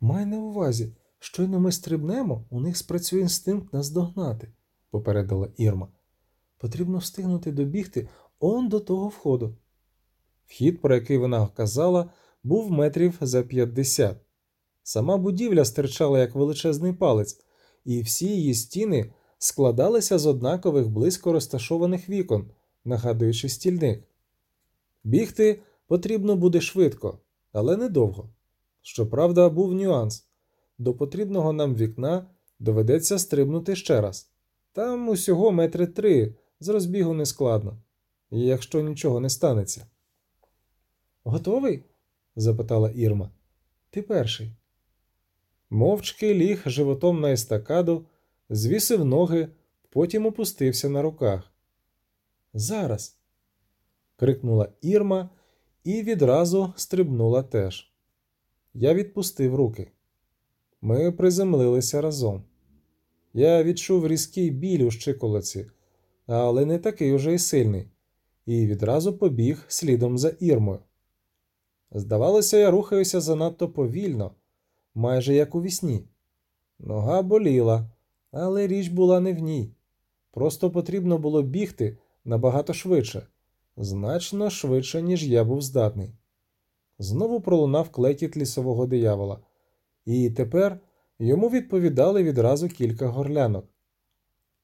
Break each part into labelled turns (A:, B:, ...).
A: Май на увазі, щойно ми стрибнемо, у них спрацює інстинкт нас догнати, попередила Ірма. Потрібно встигнути добігти он до того входу. Вхід, про який вона казала, був метрів за 50. Сама будівля стирчала як величезний палець, і всі її стіни складалися з однакових близько розташованих вікон, нагадуючи стільник. Бігти потрібно буде швидко, але недовго. Щоправда, був нюанс до потрібного нам вікна доведеться стрибнути ще раз. Там усього метри три, з розбігу не складно, і якщо нічого не станеться. Готовий? запитала Ірма. Ти перший. Мовчки ліг животом на естакаду, звісив ноги, потім опустився на руках. Зараз. крикнула Ірма і відразу стрибнула теж. Я відпустив руки. Ми приземлилися разом. Я відчув різкий біль у щиколоці, але не такий уже й сильний, і відразу побіг слідом за Ірмою. Здавалося, я рухаюся занадто повільно, майже як у вісні. Нога боліла, але річ була не в ній. Просто потрібно було бігти набагато швидше, значно швидше, ніж я був здатний. Знову пролунав клекіт лісового диявола, і тепер йому відповідали відразу кілька горлянок.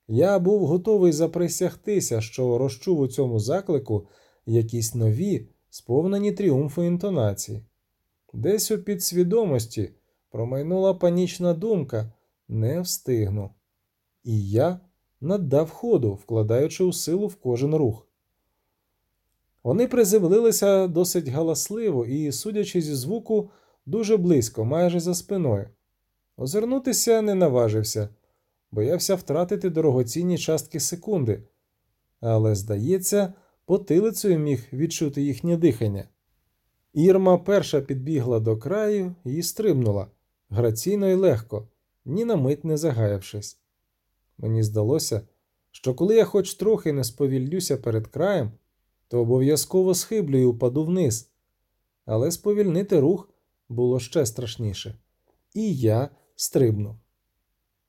A: Я був готовий заприсягтися, що розчув у цьому заклику якісь нові, сповнені тріумфу інтонації. Десь у підсвідомості промайнула панічна думка не встигну. І я наддав ходу, вкладаючи у силу в кожен рух. Вони приземлилися досить галасливо і, судячи зі звуку, дуже близько, майже за спиною. Озирнутися не наважився, боявся втратити дорогоцінні частки секунди, але, здається, потилицею міг відчути їхнє дихання. Ірма перша підбігла до краю і стрибнула граційно і легко, ні на мить не загаявшись. Мені здалося, що коли я хоч трохи не сповільнюся перед краєм, то обов'язково схиблю і упаду вниз, але сповільнити рух було ще страшніше. І я стрибнув.